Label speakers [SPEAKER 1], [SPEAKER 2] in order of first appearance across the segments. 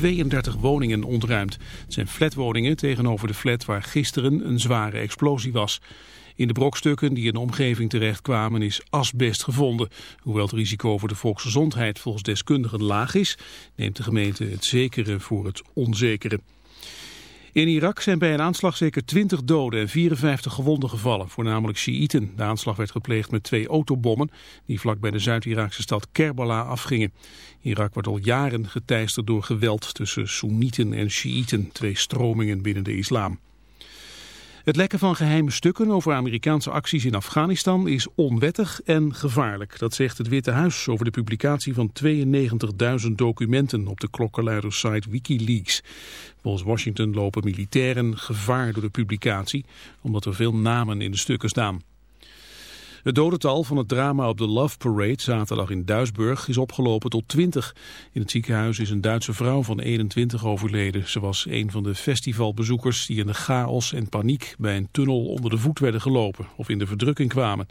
[SPEAKER 1] 32 woningen ontruimd. Het zijn flatwoningen tegenover de flat waar gisteren een zware explosie was. In de brokstukken die in de omgeving terechtkwamen is asbest gevonden. Hoewel het risico voor de volksgezondheid volgens deskundigen laag is, neemt de gemeente het zekere voor het onzekere. In Irak zijn bij een aanslag zeker 20 doden en 54 gewonden gevallen, voornamelijk Sjiïten. De aanslag werd gepleegd met twee autobommen die vlak bij de Zuid-Iraakse stad Kerbala afgingen. Irak wordt al jaren geteisterd door geweld tussen Soenieten en Sjiïten, twee stromingen binnen de islam. Het lekken van geheime stukken over Amerikaanse acties in Afghanistan is onwettig en gevaarlijk. Dat zegt het Witte Huis over de publicatie van 92.000 documenten op de klokkenluidersite Wikileaks. Volgens Washington lopen militairen gevaar door de publicatie, omdat er veel namen in de stukken staan. Het dodental van het drama op de Love Parade zaterdag in Duisburg is opgelopen tot 20. In het ziekenhuis is een Duitse vrouw van 21 overleden. Ze was een van de festivalbezoekers die in de chaos en paniek bij een tunnel onder de voet werden gelopen of in de verdrukking kwamen.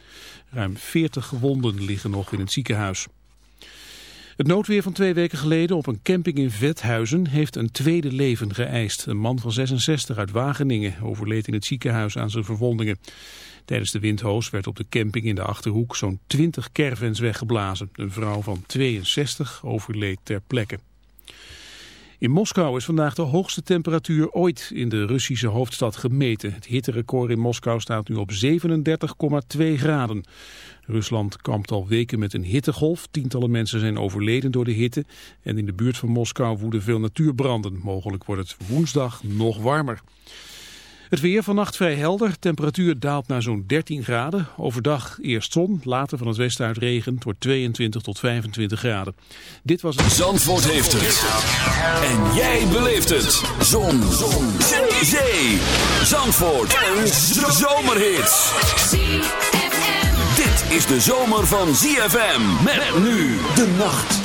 [SPEAKER 1] Ruim 40 gewonden liggen nog in het ziekenhuis. Het noodweer van twee weken geleden op een camping in Vethuizen heeft een tweede leven geëist. Een man van 66 uit Wageningen overleed in het ziekenhuis aan zijn verwondingen. Tijdens de windhoos werd op de camping in de Achterhoek zo'n 20 caravans weggeblazen. Een vrouw van 62 overleed ter plekke. In Moskou is vandaag de hoogste temperatuur ooit in de Russische hoofdstad gemeten. Het hitterecord in Moskou staat nu op 37,2 graden. Rusland kampt al weken met een hittegolf. Tientallen mensen zijn overleden door de hitte. En in de buurt van Moskou woeden veel natuurbranden. Mogelijk wordt het woensdag nog warmer. Het weer vannacht vrij helder. Temperatuur daalt naar zo'n 13 graden. Overdag eerst zon, later van het westen uit regen. Wordt 22 tot 25 graden. Dit was het...
[SPEAKER 2] Zandvoort heeft het. En jij beleeft het. Zon. zon. Zee. Zandvoort. Een zomerhit. Dit is de zomer van ZFM. Met nu de nacht.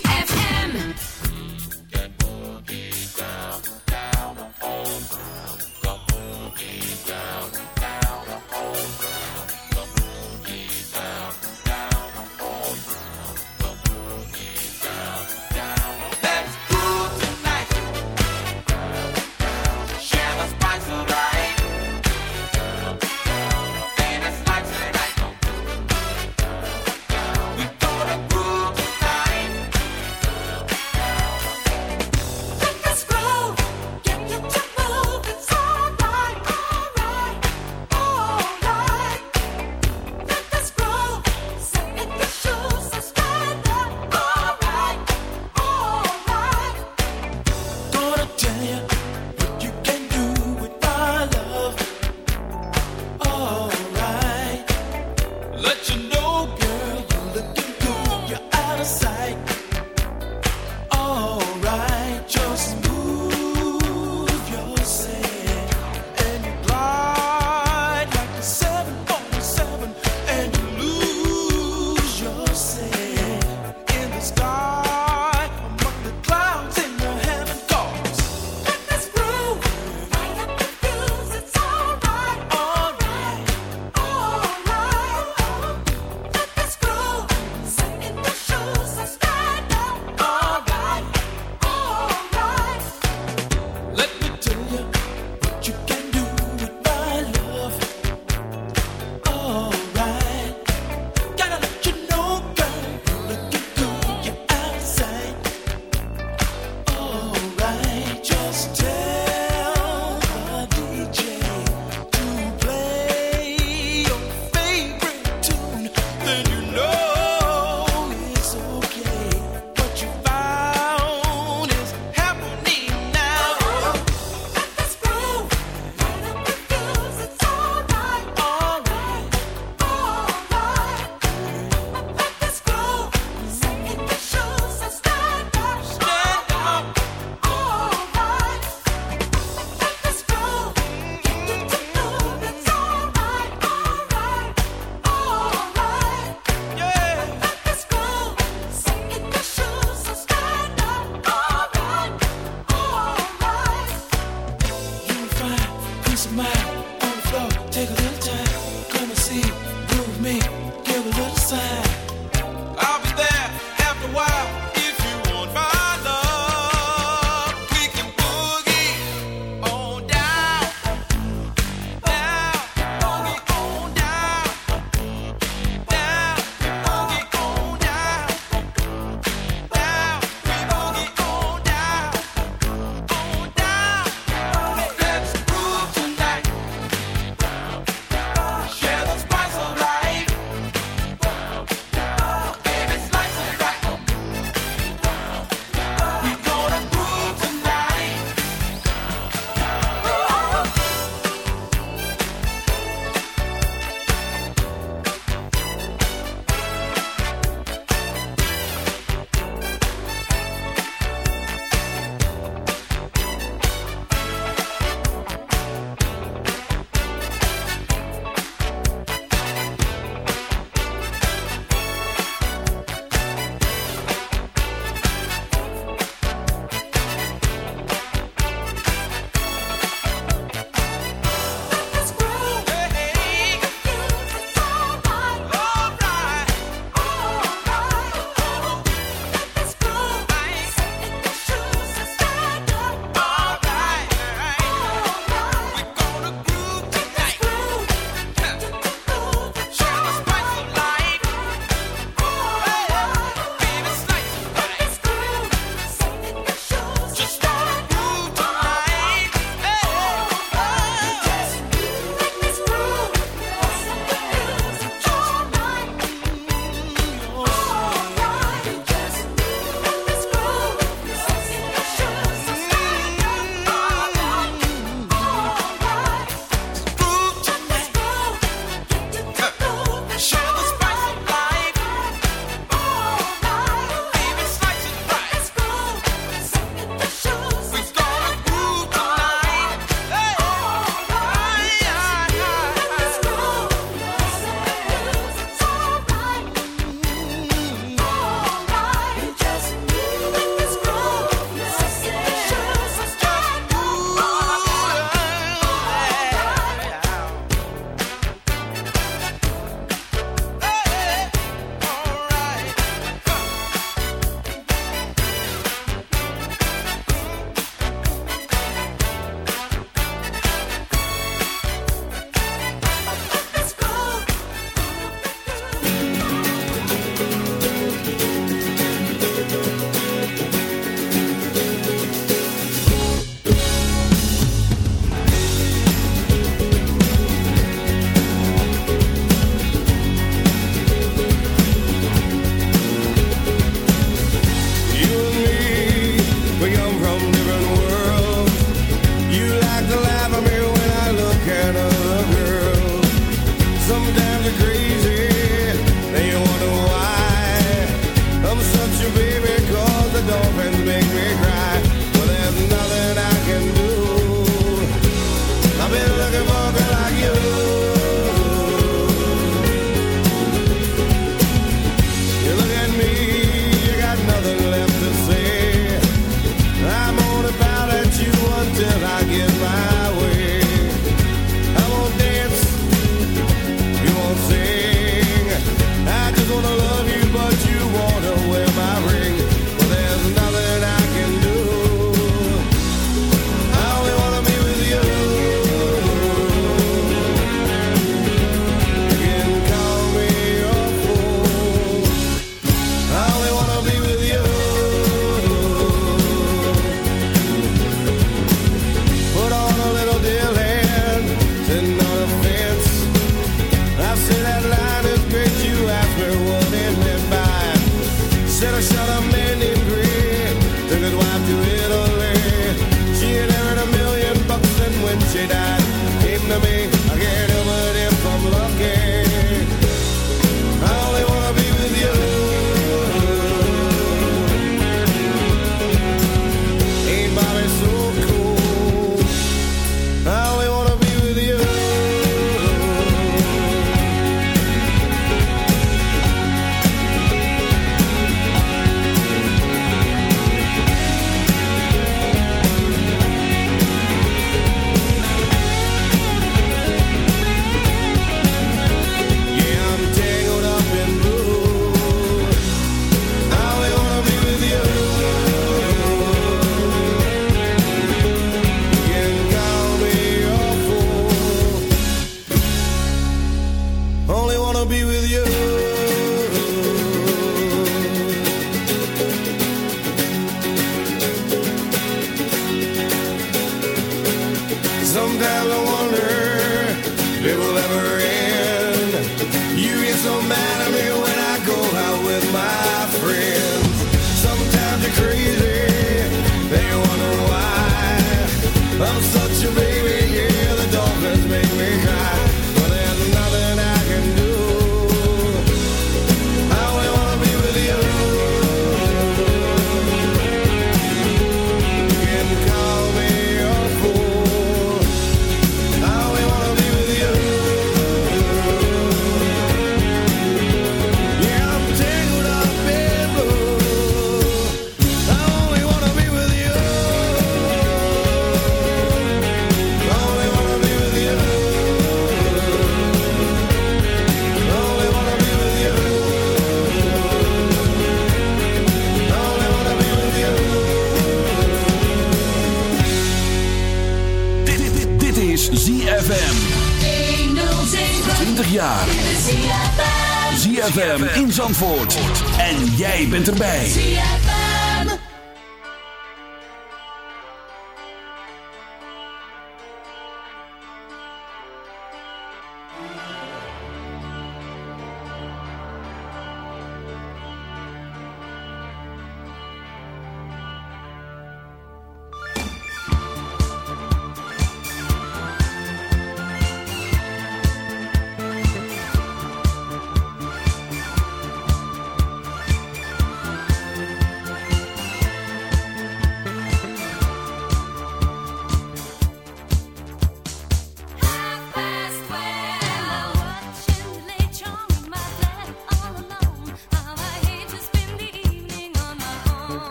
[SPEAKER 3] En jij bent erbij.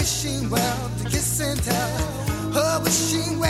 [SPEAKER 4] Wishing well to kiss and tell. Oh, wishing well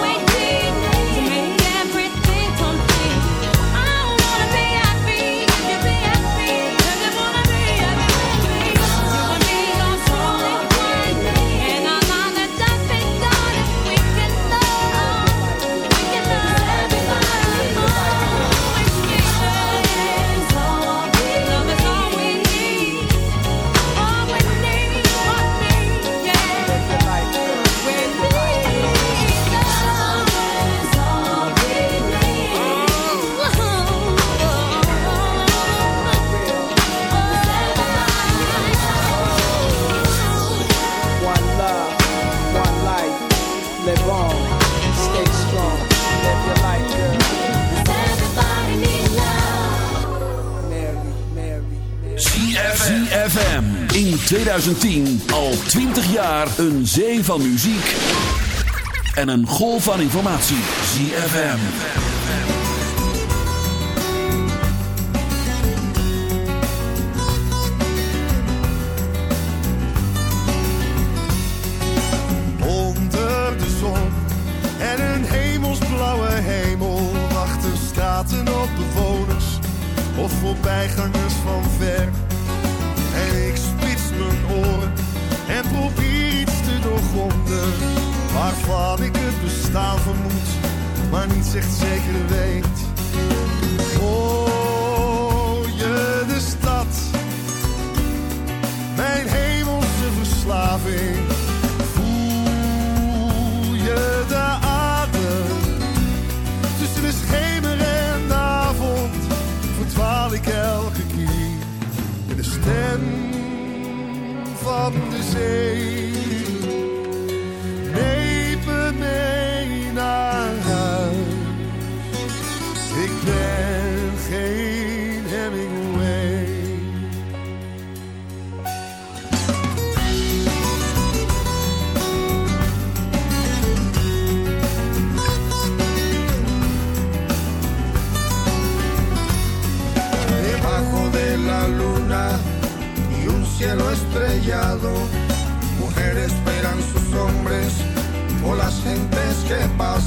[SPEAKER 2] 2010 al 20 jaar een zee van muziek en een golf van informatie. ZFM.
[SPEAKER 5] Onder de zon en een hemelsblauwe hemel wachten straten op bewoners of voorbijgangers maar niet echt zeker weet.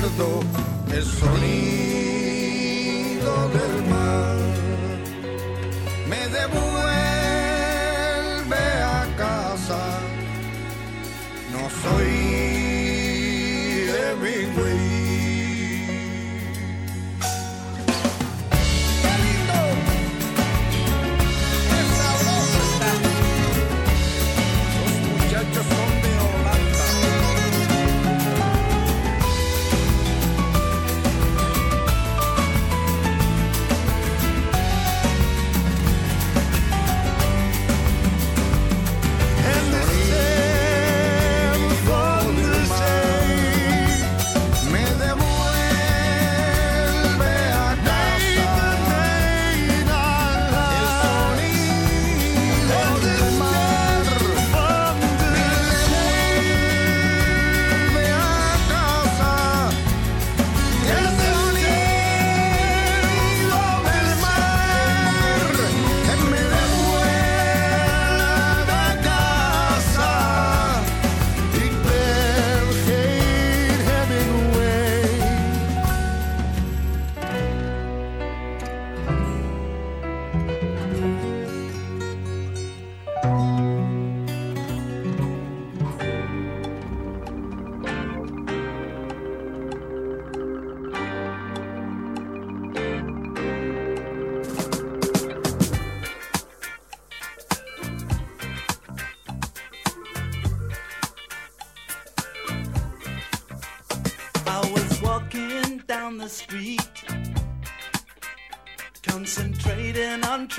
[SPEAKER 4] recuerdo es sonido.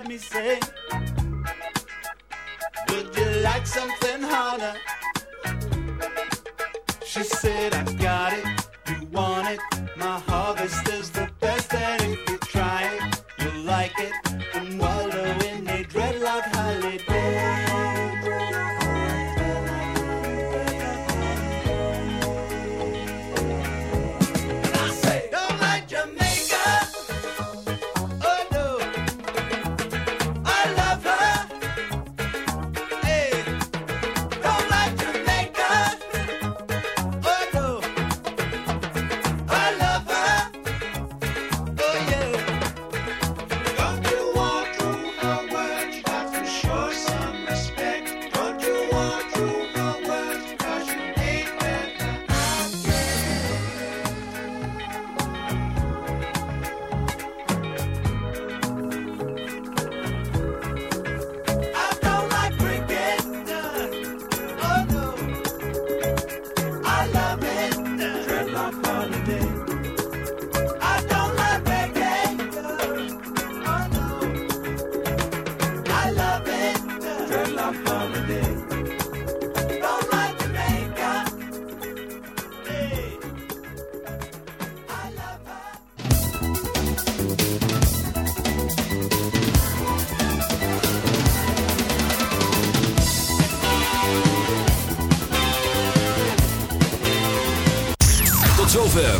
[SPEAKER 6] me say, Would you like something harder? She said, I got it, you want it, my harvest.